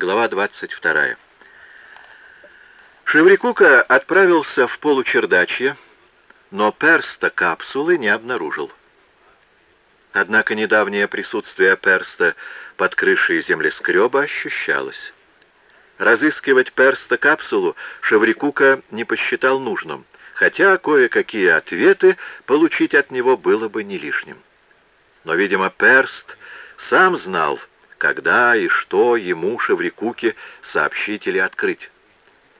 Глава 22. Шеврикука отправился в получердачье, но перста капсулы не обнаружил. Однако недавнее присутствие перста под крышей землескреба ощущалось. Разыскивать перста капсулу Шеврикука не посчитал нужным, хотя кое-какие ответы получить от него было бы не лишним. Но, видимо, перст сам знал, когда и что ему, Шеврикуке, сообщить или открыть.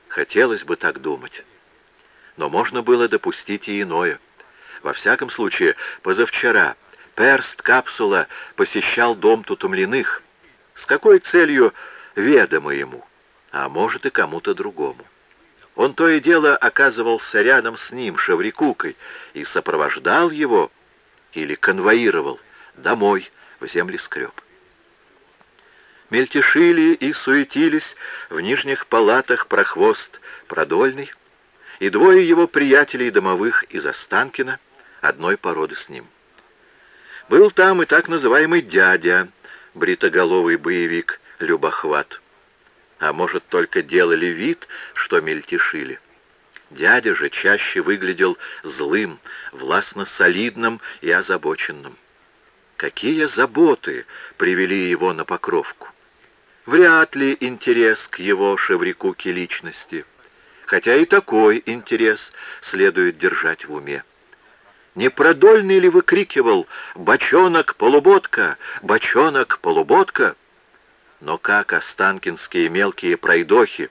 Хотелось бы так думать. Но можно было допустить и иное. Во всяком случае, позавчера перст капсула посещал дом Тутумлиных. С какой целью, ведомо ему, а может и кому-то другому. Он то и дело оказывался рядом с ним, Шеврикукой, и сопровождал его или конвоировал домой, в землескреб мельтешили и суетились в нижних палатах прохвост Продольный и двое его приятелей домовых из Останкина, одной породы с ним. Был там и так называемый дядя, бритоголовый боевик, любохват. А может, только делали вид, что мельтешили. Дядя же чаще выглядел злым, властно-солидным и озабоченным. Какие заботы привели его на покровку? Вряд ли интерес к его Шеврикуке личности, хотя и такой интерес следует держать в уме. Непродольный ли выкрикивал «Бочонок-полуботка! Бочонок-полуботка!» Но как останкинские мелкие пройдохи,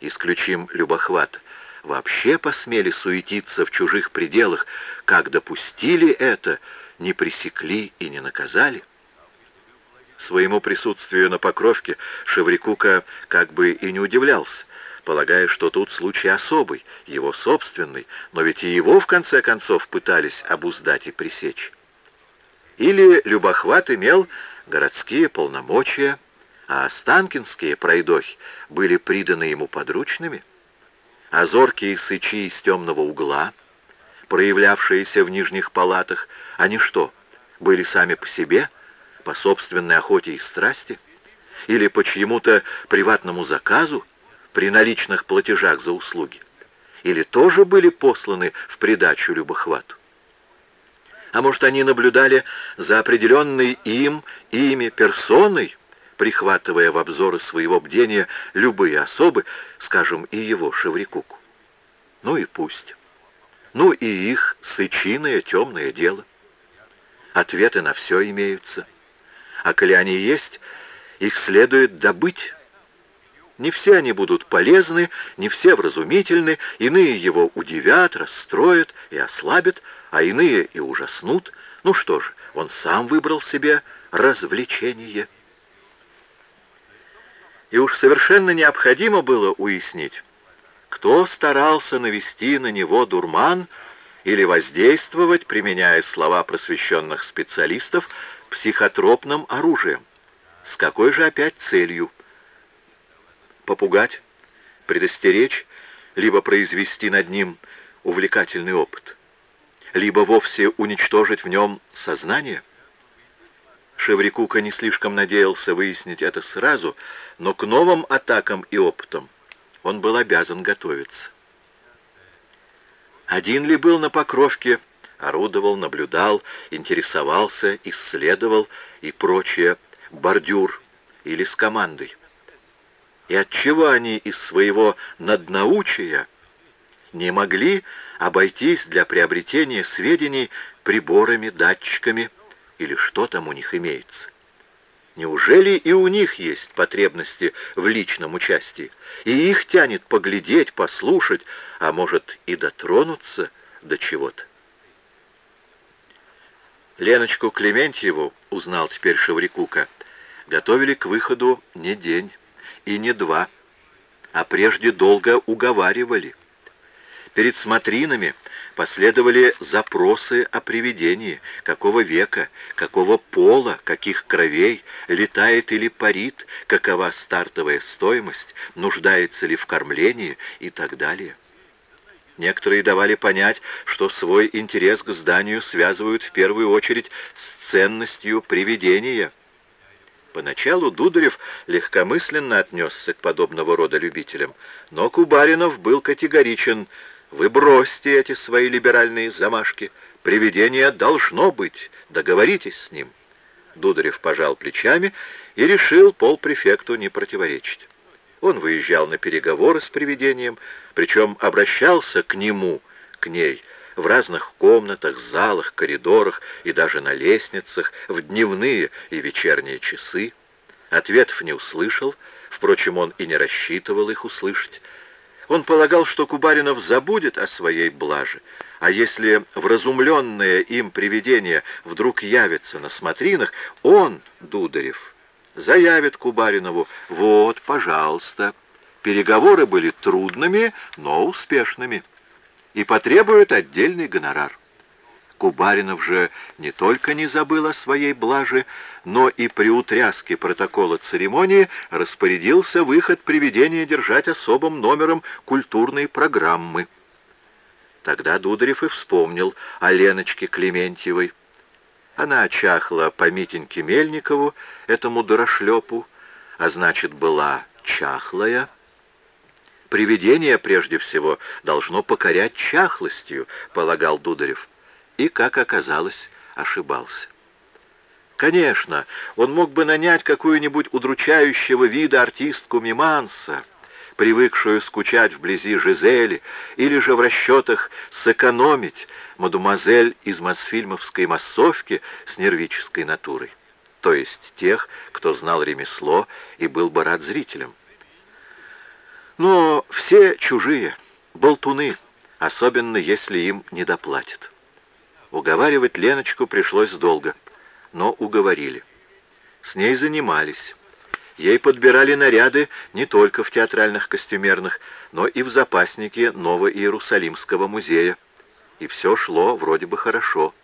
исключим любохват, вообще посмели суетиться в чужих пределах, как допустили это, не пресекли и не наказали? Своему присутствию на Покровке Шеврикука как бы и не удивлялся, полагая, что тут случай особый, его собственный, но ведь и его, в конце концов, пытались обуздать и пресечь. Или Любохват имел городские полномочия, а останкинские пройдохи были приданы ему подручными, а зоркие сычи из темного угла, проявлявшиеся в нижних палатах, они что, были сами по себе — по собственной охоте и страсти, или по чьему-то приватному заказу при наличных платежах за услуги, или тоже были посланы в придачу любохвату. А может, они наблюдали за определенной им, ими персоной, прихватывая в обзоры своего бдения любые особы, скажем, и его Шеврикуку. Ну и пусть. Ну и их сычиное темное дело. Ответы на все имеются а коли они есть, их следует добыть. Не все они будут полезны, не все вразумительны, иные его удивят, расстроят и ослабят, а иные и ужаснут. Ну что ж, он сам выбрал себе развлечение. И уж совершенно необходимо было уяснить, кто старался навести на него дурман или воздействовать, применяя слова просвещенных специалистов, психотропным оружием. С какой же опять целью? Попугать, предостеречь, либо произвести над ним увлекательный опыт, либо вовсе уничтожить в нем сознание? Шеврикука не слишком надеялся выяснить это сразу, но к новым атакам и опытам он был обязан готовиться. Один ли был на Покровке, орудовал, наблюдал, интересовался, исследовал и прочее, бордюр или с командой. И отчего они из своего наднаучия не могли обойтись для приобретения сведений приборами, датчиками или что там у них имеется? Неужели и у них есть потребности в личном участии, и их тянет поглядеть, послушать, а может и дотронуться до чего-то? Леночку Клементьеву, узнал теперь Шеврикука, готовили к выходу не день и не два, а прежде долго уговаривали. Перед смотринами последовали запросы о привидении, какого века, какого пола, каких кровей, летает или парит, какова стартовая стоимость, нуждается ли в кормлении и так далее. Некоторые давали понять, что свой интерес к зданию связывают в первую очередь с ценностью привидения. Поначалу Дударев легкомысленно отнесся к подобного рода любителям, но Кубаринов был категоричен. «Вы бросьте эти свои либеральные замашки. Привидение должно быть. Договоритесь с ним». Дударев пожал плечами и решил полпрефекту не противоречить. Он выезжал на переговоры с привидением, причем обращался к нему, к ней, в разных комнатах, залах, коридорах и даже на лестницах в дневные и вечерние часы. Ответов не услышал, впрочем, он и не рассчитывал их услышать. Он полагал, что Кубаринов забудет о своей блаже, а если вразумленное им привидение вдруг явится на смотринах, он, Дударев, заявит Кубаринову «Вот, пожалуйста». Переговоры были трудными, но успешными и потребует отдельный гонорар. Кубаринов же не только не забыл о своей блаже, но и при утряске протокола церемонии распорядился выход привидения держать особым номером культурной программы. Тогда Дударев и вспомнил о Леночке Клементьевой. Она чахла по Митеньке Мельникову, этому дорошлепу, а значит, была чахлая, Привидение, прежде всего, должно покорять чахлостью, полагал Дударев. И, как оказалось, ошибался. Конечно, он мог бы нанять какую-нибудь удручающего вида артистку Миманса, привыкшую скучать вблизи Жизели, или же в расчетах сэкономить мадемуазель из мосфильмовской массовки с нервической натурой, то есть тех, кто знал ремесло и был бы рад зрителям. Но все чужие, болтуны, особенно если им не доплатят. Уговаривать Леночку пришлось долго, но уговорили. С ней занимались. Ей подбирали наряды не только в театральных костюмерных, но и в запаснике Ново-Иерусалимского музея. И все шло вроде бы хорошо.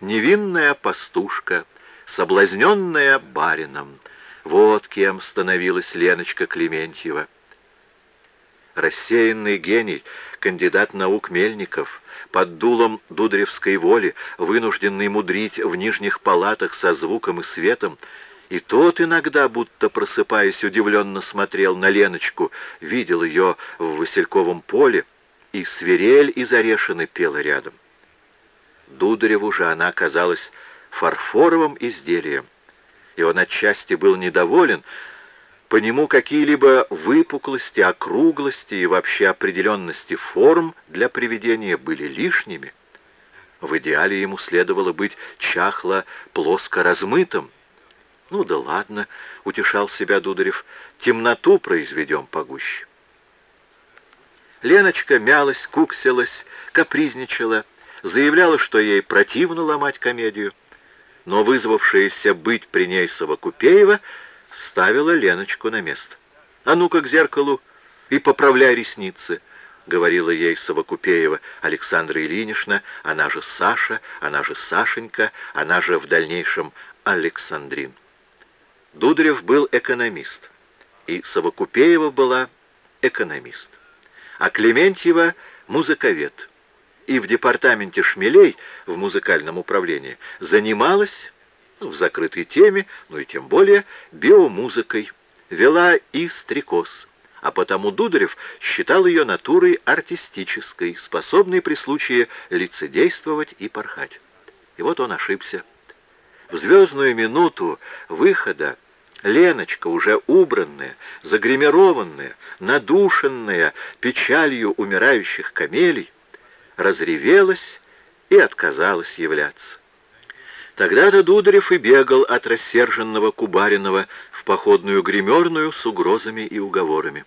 Невинная пастушка, соблазненная барином. Вот кем становилась Леночка Клементьева рассеянный гений, кандидат наук Мельников, под дулом дудревской воли, вынужденный мудрить в нижних палатах со звуком и светом, и тот иногда, будто просыпаясь, удивленно смотрел на Леночку, видел ее в Васильковом поле, и свирель из Орешины пела рядом. Дудареву же она казалась фарфоровым изделием, и он отчасти был недоволен, по нему какие-либо выпуклости, округлости и вообще определенности форм для приведения были лишними. В идеале ему следовало быть чахло, плоско размытым. «Ну да ладно», — утешал себя Дударев, — «темноту произведем погуще». Леночка мялась, куксилась, капризничала, заявляла, что ей противно ломать комедию, но вызвавшаяся быть при ней Совокупеева — ставила Леночку на место. «А ну-ка к зеркалу и поправляй ресницы», — говорила ей Совокупеева Александра Ильинична, она же Саша, она же Сашенька, она же в дальнейшем Александрин. Дударев был экономист, и Совокупеева была экономист, а Клементьева — музыковед. И в департаменте шмелей в музыкальном управлении занималась ну, в закрытой теме, ну и тем более биомузыкой, вела и стрекоз, а потому Дударев считал ее натурой артистической, способной при случае лицедействовать и порхать. И вот он ошибся. В звездную минуту выхода Леночка, уже убранная, загримированная, надушенная печалью умирающих камелей, разревелась и отказалась являться. Тогда-то Дударев и бегал от рассерженного Кубаринова в походную гримерную с угрозами и уговорами.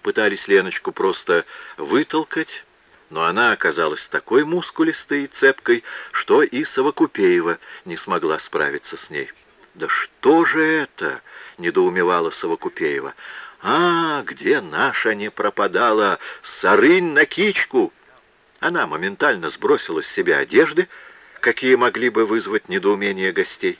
Пытались Леночку просто вытолкать, но она оказалась такой мускулистой и цепкой, что и Совокупеева не смогла справиться с ней. «Да что же это?» — недоумевала Совокупеева. «А, где наша не пропадала? Сарынь на кичку!» Она моментально сбросила с себя одежды, какие могли бы вызвать недоумение гостей,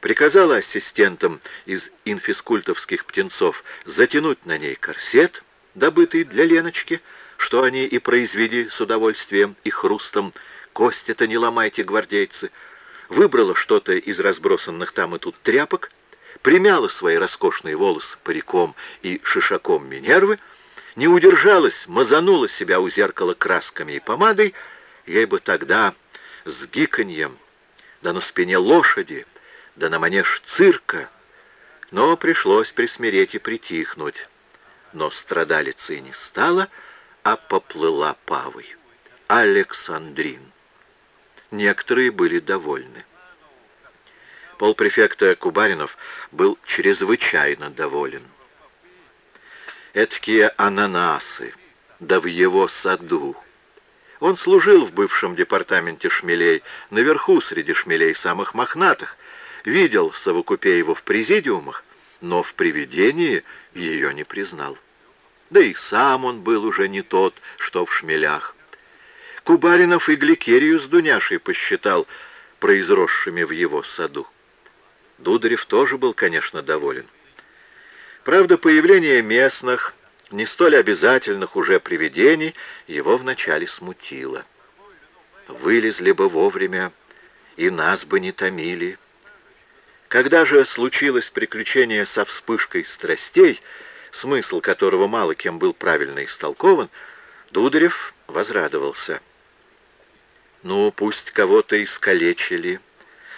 приказала ассистентам из инфискультовских птенцов затянуть на ней корсет, добытый для Леночки, что они и произвели с удовольствием и хрустом. Кости-то не ломайте, гвардейцы. Выбрала что-то из разбросанных там и тут тряпок, примяла свои роскошные волосы париком и шишаком Минервы, не удержалась, мазанула себя у зеркала красками и помадой, ей бы тогда с гиканьем, да на спине лошади, да на манеж цирка, но пришлось присмиреть и притихнуть. Но страдалицей не стала, а поплыла павой. Александрин. Некоторые были довольны. Полпрефекта Кубаринов был чрезвычайно доволен. Эдакие ананасы, да в его саду. Он служил в бывшем департаменте шмелей, наверху среди шмелей самых мохнатых, видел Савокупееву в президиумах, но в привидении ее не признал. Да и сам он был уже не тот, что в шмелях. Кубаринов и Гликерию с Дуняшей посчитал произросшими в его саду. Дударев тоже был, конечно, доволен. Правда, появление местных, не столь обязательных уже привидений, его вначале смутило. Вылезли бы вовремя, и нас бы не томили. Когда же случилось приключение со вспышкой страстей, смысл которого мало кем был правильно истолкован, Дударев возрадовался. Ну, пусть кого-то искалечили,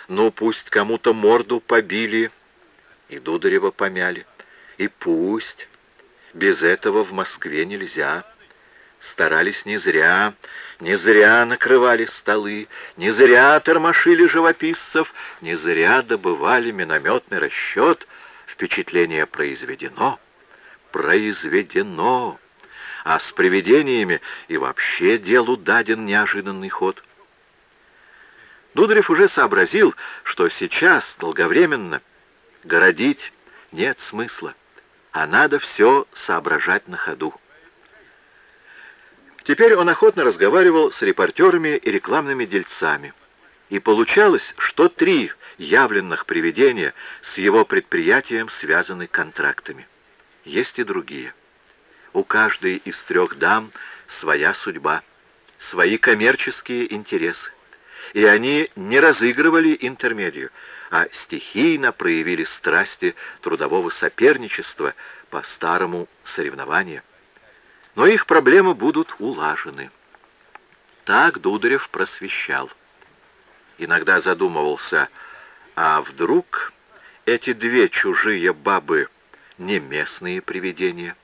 ну, пусть кому-то морду побили, и Дударева помяли, и пусть. Без этого в Москве нельзя. Старались не зря, не зря накрывали столы, не зря тормошили живописцев, не зря добывали минометный расчет. Впечатление произведено, произведено. А с привидениями и вообще делу даден неожиданный ход. Дударев уже сообразил, что сейчас, долговременно, городить нет смысла, а надо все соображать на ходу. Теперь он охотно разговаривал с репортерами и рекламными дельцами. И получалось, что три явленных привидения с его предприятием связаны контрактами. Есть и другие. У каждой из трех дам своя судьба, свои коммерческие интересы и они не разыгрывали интермедию, а стихийно проявили страсти трудового соперничества по старому соревнованию. Но их проблемы будут улажены. Так Дударев просвещал. Иногда задумывался, а вдруг эти две чужие бабы не местные привидения,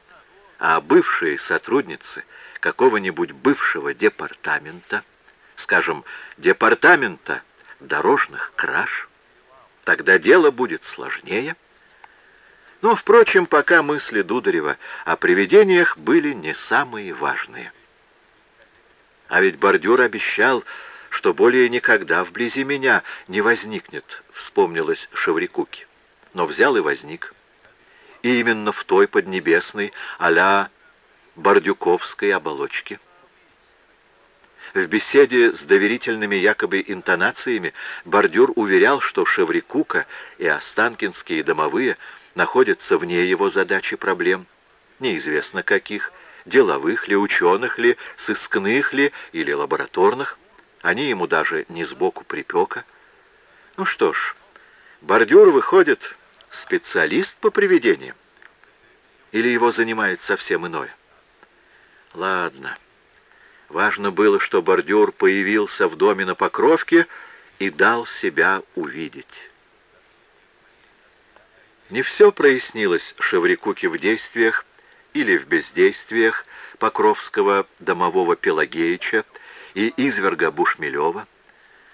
а бывшие сотрудницы какого-нибудь бывшего департамента — скажем, департамента дорожных краж, тогда дело будет сложнее. Но, впрочем, пока мысли Дударева о привидениях были не самые важные. А ведь бордюр обещал, что более никогда вблизи меня не возникнет, вспомнилось Шеврикуки. Но взял и возник. И именно в той поднебесной а-ля Бордюковской оболочке. В беседе с доверительными якобы интонациями бордюр уверял, что Шеврикука и Останкинские домовые находятся вне его задачи проблем, неизвестно каких, деловых ли, ученых ли, сыскных ли или лабораторных. Они ему даже не сбоку припека. Ну что ж, бордюр выходит специалист по привидениям. Или его занимает совсем иное? Ладно. Важно было, что бордюр появился в доме на Покровке и дал себя увидеть. Не все прояснилось Шеврикуке в действиях или в бездействиях Покровского домового Пелагеича и изверга Бушмелева.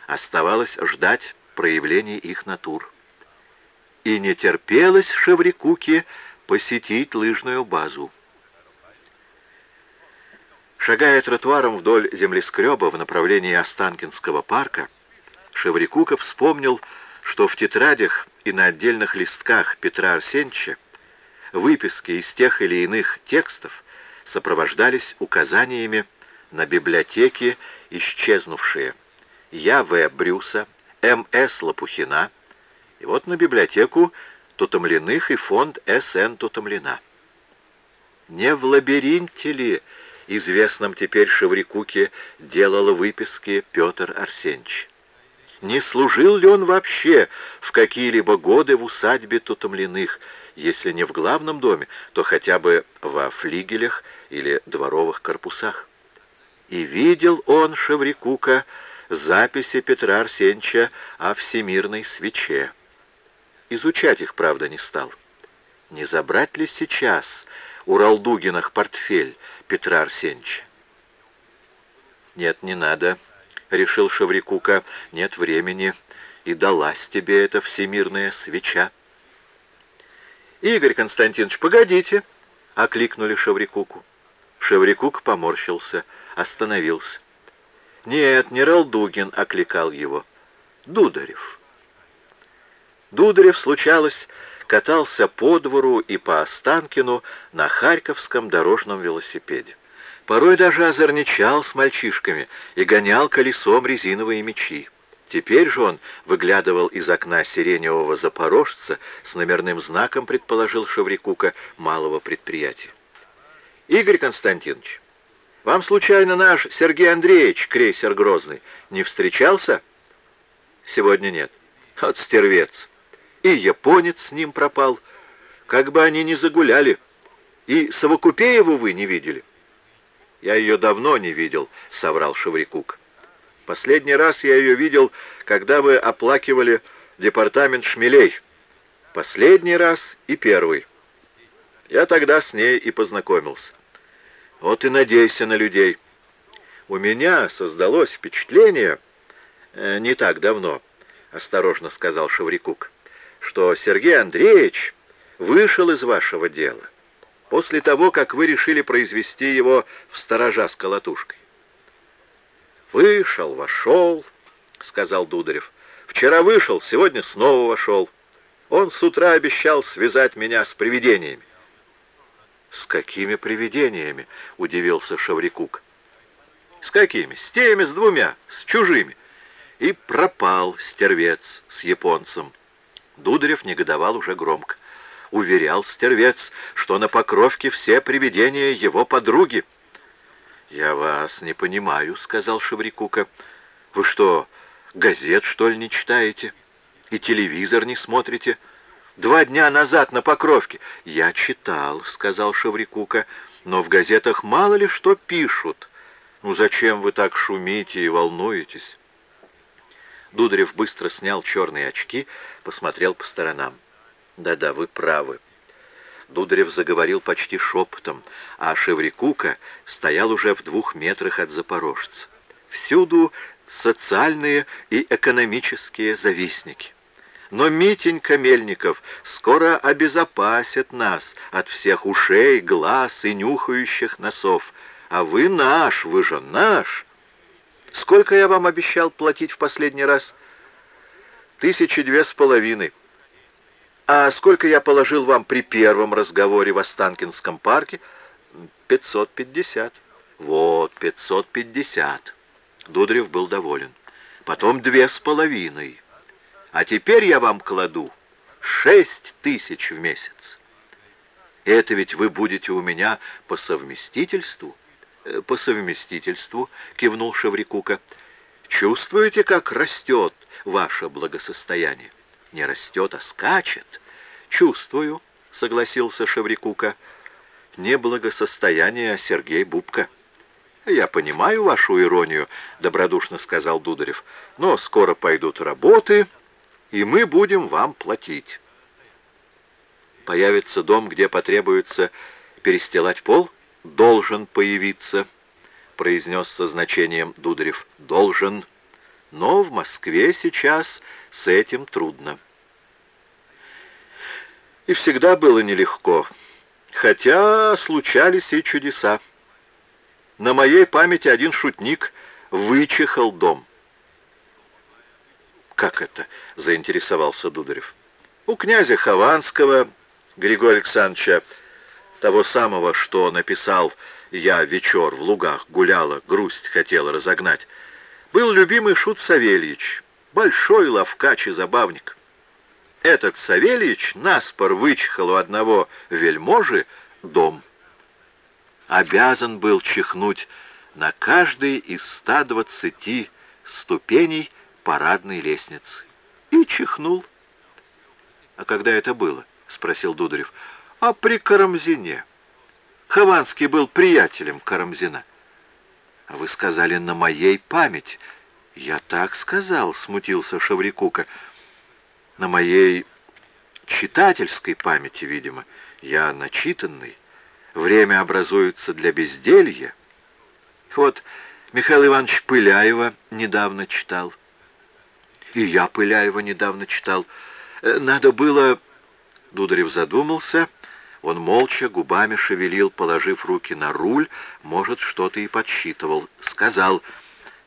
Оставалось ждать проявлений их натур. И не терпелось Шеврикуке посетить лыжную базу. Шагая тротуаром вдоль землескреба в направлении Останкинского парка, Шеврикука вспомнил, что в тетрадях и на отдельных листках Петра Арсеньевича выписки из тех или иных текстов сопровождались указаниями на библиотеки исчезнувшие Я. В. Брюса, М. С. Лопухина, и вот на библиотеку Тутомленных и фонд С. Н. Тутомлена. Не в лабиринте ли известном теперь Шеврикуке, делал выписки Петр Арсеньевич. Не служил ли он вообще в какие-либо годы в усадьбе Тутомленных, если не в главном доме, то хотя бы во флигелях или дворовых корпусах? И видел он, Шеврикука, записи Петра Арсеньевича о всемирной свече. Изучать их, правда, не стал. Не забрать ли сейчас у Ралдугинах портфель Петра Арсеньевича? Нет, не надо, — решил Шеврикука, — нет времени, и далась тебе эта всемирная свеча. «Игорь Константинович, погодите!» — окликнули Шеврикуку. Шеврикук поморщился, остановился. «Нет, не Ралдугин», — окликал его. «Дударев». Дударев, случалось, катался по двору и по Останкину на Харьковском дорожном велосипеде. Порой даже озорничал с мальчишками и гонял колесом резиновые мечи. Теперь же он выглядывал из окна сиреневого запорожца с номерным знаком, предположил Шаврикука, малого предприятия. «Игорь Константинович, вам случайно наш Сергей Андреевич, крейсер Грозный, не встречался?» «Сегодня нет. Вот стервец. И японец с ним пропал. Как бы они ни загуляли. И Совокупееву вы не видели?» «Я ее давно не видел», — соврал Шеврикук. «Последний раз я ее видел, когда вы оплакивали департамент шмелей. Последний раз и первый. Я тогда с ней и познакомился. Вот и надейся на людей. У меня создалось впечатление, э, не так давно, — осторожно сказал Шеврикук, — что Сергей Андреевич вышел из вашего дела после того, как вы решили произвести его в сторожа с колотушкой. «Вышел, вошел», — сказал Дударев. «Вчера вышел, сегодня снова вошел. Он с утра обещал связать меня с привидениями». «С какими привидениями?» — удивился Шаврикук. «С какими? С теми, с двумя, с чужими». И пропал стервец с японцем. Дударев негодовал уже громко уверял стервец, что на Покровке все привидения его подруги. «Я вас не понимаю», — сказал Шеврикука. «Вы что, газет, что ли, не читаете? И телевизор не смотрите? Два дня назад на Покровке...» «Я читал», — сказал Шеврикука, — «но в газетах мало ли что пишут. Ну зачем вы так шумите и волнуетесь?» Дударев быстро снял черные очки, посмотрел по сторонам. Да-да, вы правы. Дударев заговорил почти шепотом, а Шеврикука стоял уже в двух метрах от запорожца. Всюду социальные и экономические завистники. Но Митенька Мельников скоро обезопасит нас от всех ушей, глаз и нюхающих носов. А вы наш, вы же наш. Сколько я вам обещал платить в последний раз? Тысячи две с половиной. А сколько я положил вам при первом разговоре в Останкинском парке? 550. Вот, 550. Дудрев был доволен. Потом две с половиной. А теперь я вам кладу шесть тысяч в месяц. Это ведь вы будете у меня по совместительству? Э, по совместительству, кивнул Шеврикука. Чувствуете, как растет ваше благосостояние? Не растет, а скачет. «Чувствую», — согласился Шеврикука. «Не благосостояние, а Сергей Бубка». «Я понимаю вашу иронию», — добродушно сказал Дударев. «Но скоро пойдут работы, и мы будем вам платить». «Появится дом, где потребуется перестилать пол?» «Должен появиться», — произнес со значением Дударев. «Должен. Но в Москве сейчас с этим трудно». И всегда было нелегко, хотя случались и чудеса. На моей памяти один шутник вычехал дом. «Как это?» — заинтересовался Дударев. «У князя Хованского, Григория Александровича, того самого, что написал «Я вечер в лугах гуляла, грусть хотела разогнать», был любимый шут Савельич, большой ловкач и забавник. Этот Савельич наспор вычхал у одного вельможи дом. Обязан был чихнуть на каждый из 120 ступеней парадной лестницы. И чихнул. «А когда это было?» — спросил Дударев. «А при Карамзине. Хованский был приятелем Карамзина». «А вы сказали, на моей память». «Я так сказал», — смутился Шаврикука. «На моей читательской памяти, видимо. Я начитанный. Время образуется для безделья. Вот Михаил Иванович Пыляева недавно читал. И я Пыляева недавно читал. Э, надо было... Дударев задумался. Он молча губами шевелил, положив руки на руль, может, что-то и подсчитывал. Сказал,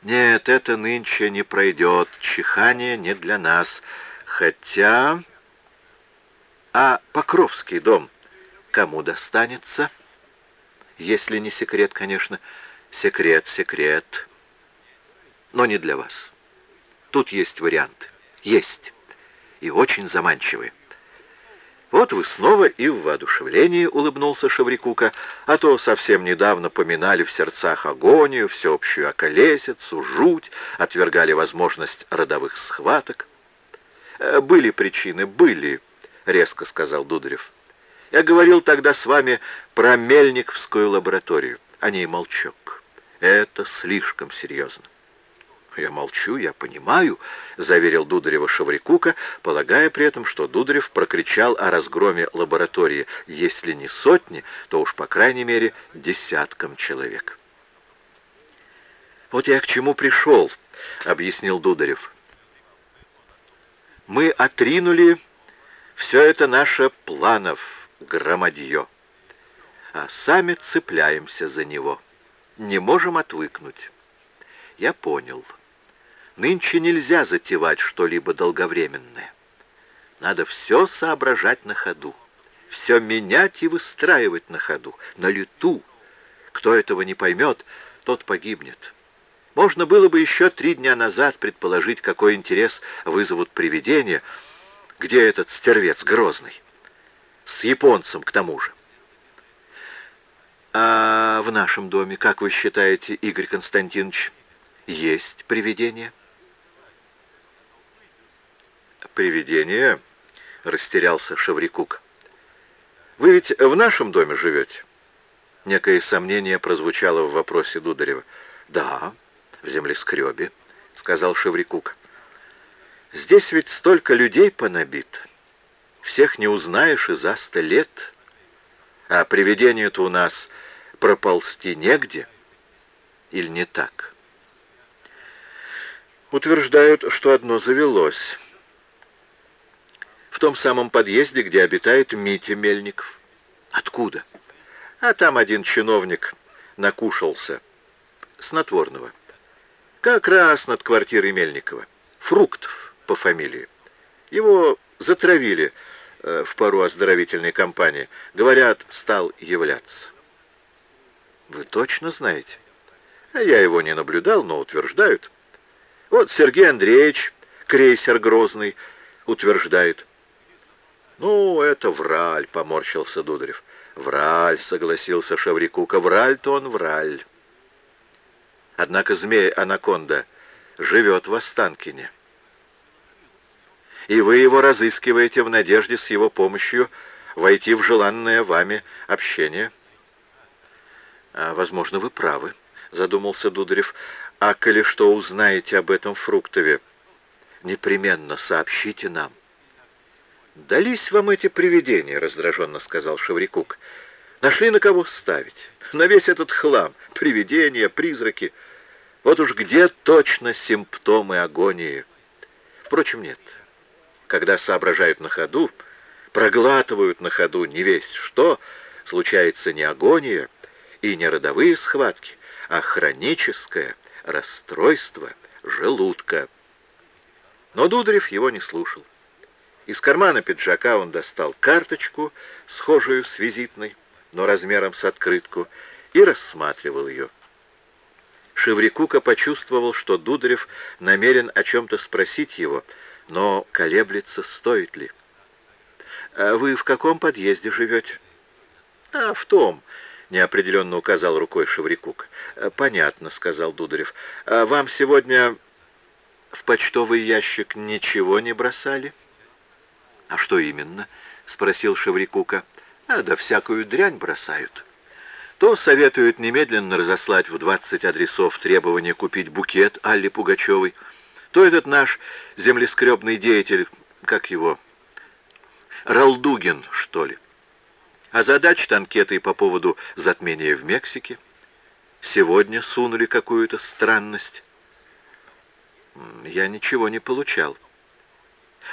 «Нет, это нынче не пройдет, чихание не для нас. Хотя...» «А Покровский дом кому достанется?» «Если не секрет, конечно. Секрет, секрет. Но не для вас. Тут есть варианты. Есть. И очень заманчивые. Вот вы снова и в воодушевлении улыбнулся Шеврикука, а то совсем недавно поминали в сердцах агонию, всеобщую околесицу, жуть, отвергали возможность родовых схваток. «Э, «Были причины, были», — резко сказал Дударев. «Я говорил тогда с вами про Мельниковскую лабораторию, о ней молчок. Это слишком серьезно. «Я молчу, я понимаю», — заверил Дударева Шаврикука, полагая при этом, что Дударев прокричал о разгроме лаборатории, если не сотни, то уж, по крайней мере, десяткам человек. «Вот я к чему пришел», — объяснил Дударев. «Мы отринули все это наше планов громадье, а сами цепляемся за него, не можем отвыкнуть». Я понял. Нынче нельзя затевать что-либо долговременное. Надо все соображать на ходу, все менять и выстраивать на ходу, на лету. Кто этого не поймет, тот погибнет. Можно было бы еще три дня назад предположить, какой интерес вызовут привидения, где этот стервец Грозный. С японцем, к тому же. А в нашем доме, как вы считаете, Игорь Константинович, есть привидение? Привидение?» — растерялся Шеврикук. «Вы ведь в нашем доме живете?» Некое сомнение прозвучало в вопросе Дударева. «Да, в землескребе», — сказал Шеврикук. «Здесь ведь столько людей понабито. Всех не узнаешь и за сто лет. А привидению-то у нас проползти негде. Или не так?» Утверждают, что одно завелось в том самом подъезде, где обитает Митя Мельников. Откуда? А там один чиновник накушался. Снотворного. Как раз над квартирой Мельникова. Фруктов по фамилии. Его затравили э, в пару оздоровительной кампании. Говорят, стал являться. Вы точно знаете? А я его не наблюдал, но утверждают. Вот Сергей Андреевич, крейсер Грозный, утверждает. «Ну, это враль», — поморщился Дударев. «Враль», — согласился Шаврикука. «Враль-то он враль». Однако змей-анаконда живет в Останкине. И вы его разыскиваете в надежде с его помощью войти в желанное вами общение. А, возможно, вы правы, задумался Дударев. А коли что узнаете об этом Фруктове, непременно сообщите нам. «Дались вам эти привидения», — раздраженно сказал Шеврикук. «Нашли на кого ставить? На весь этот хлам. Привидения, призраки. Вот уж где точно симптомы агонии? Впрочем, нет. Когда соображают на ходу, проглатывают на ходу не весь что, случается не агония и не родовые схватки, а хроническое расстройство желудка». Но Дударев его не слушал. Из кармана пиджака он достал карточку, схожую с визитной, но размером с открытку, и рассматривал ее. Шеврикука почувствовал, что Дударев намерен о чем-то спросить его, но колеблется, стоит ли. «А вы в каком подъезде живете?» «А, в том», — неопределенно указал рукой Шеврикук. «Понятно», — сказал Дударев. «А вам сегодня в почтовый ящик ничего не бросали? А что именно? Спросил Шеврикука. А, да всякую дрянь бросают. То советуют немедленно разослать в 20 адресов требование купить букет Алле Пугачевой, то этот наш землескребный деятель, как его, Ралдугин, что ли. А задача анкетой по поводу затмения в Мексике. Сегодня сунули какую-то странность. Я ничего не получал.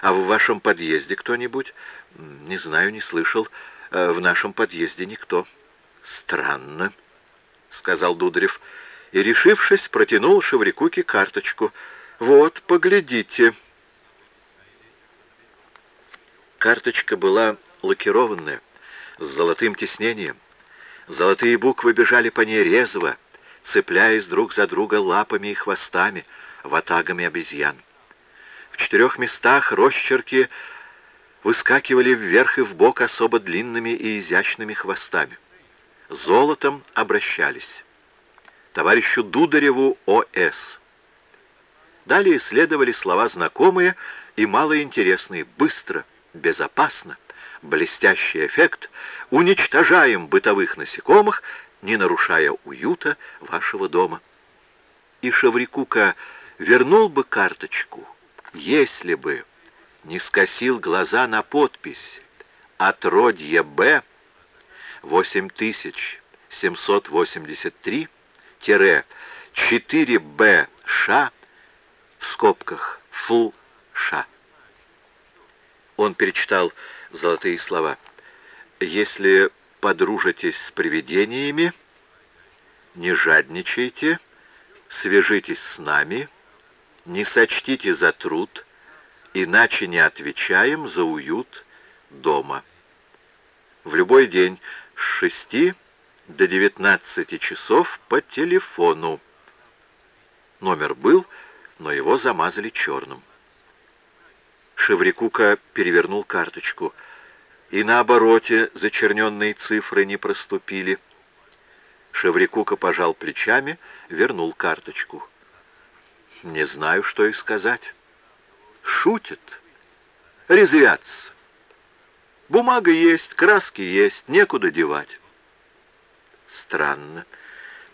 А в вашем подъезде кто-нибудь? Не знаю, не слышал. Э, в нашем подъезде никто. Странно, сказал Дударев. И, решившись, протянул Шеврикуке карточку. Вот, поглядите. Карточка была лакированная, с золотым тиснением. Золотые буквы бежали по ней резво, цепляясь друг за друга лапами и хвостами, ватагами обезьян. Четырех местах росчерки выскакивали вверх и вбок особо длинными и изящными хвостами. Золотом обращались. Товарищу Дудареву О.С. Далее следовали слова знакомые и малоинтересные. Быстро, безопасно, блестящий эффект, уничтожаем бытовых насекомых, не нарушая уюта вашего дома. И Шаврикука вернул бы карточку, если бы не скосил глаза на подпись «Отродье Б 8783-4Б Ш в скобках Фу Ша». Он перечитал золотые слова. «Если подружитесь с привидениями, не жадничайте, свяжитесь с нами, не сочтите за труд, иначе не отвечаем за уют дома. В любой день с шести до девятнадцати часов по телефону. Номер был, но его замазали черным. Шеврикука перевернул карточку. И на обороте зачерненные цифры не проступили. Шеврикука пожал плечами, вернул карточку. Не знаю, что и сказать. Шутит. Резвятся. Бумага есть, краски есть, некуда девать. Странно,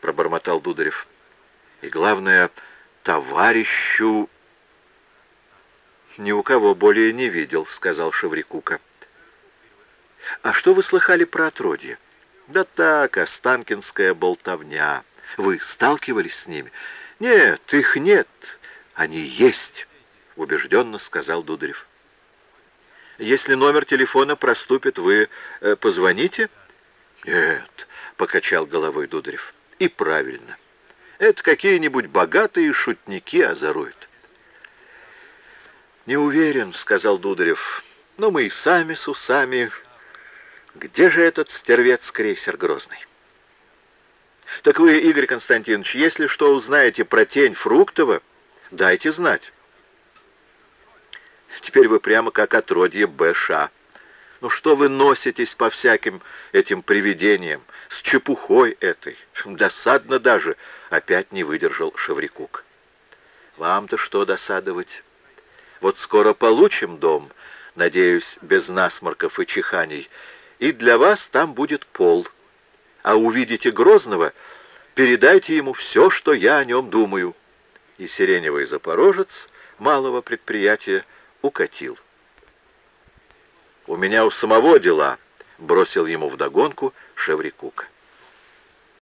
пробормотал Дударев. И главное, товарищу «Ни у кого более не видел», — сказал Шеврикука. «А что вы слыхали про отродье?» «Да так, останкинская болтовня. Вы сталкивались с ними?» «Нет, их нет. Они есть», — убежденно сказал Дударев. «Если номер телефона проступит, вы э, позвоните?» «Нет», — покачал головой Дударев. «И правильно. Это какие-нибудь богатые шутники озоруют». «Не уверен», — сказал Дударев. «Но мы и сами с усами. Где же этот стервец-крейсер Грозный?» «Так вы, Игорь Константинович, если что узнаете про тень Фруктова, дайте знать». «Теперь вы прямо как отродье Б.Ш. Ну что вы носитесь по всяким этим привидениям, с чепухой этой? Досадно даже!» — опять не выдержал Шеврикук. «Вам-то что досадовать?» Вот скоро получим дом, надеюсь, без насморков и чиханий, и для вас там будет пол. А увидите Грозного, передайте ему все, что я о нем думаю». И сиреневый запорожец малого предприятия укатил. «У меня у самого дела», — бросил ему вдогонку Шеврикук.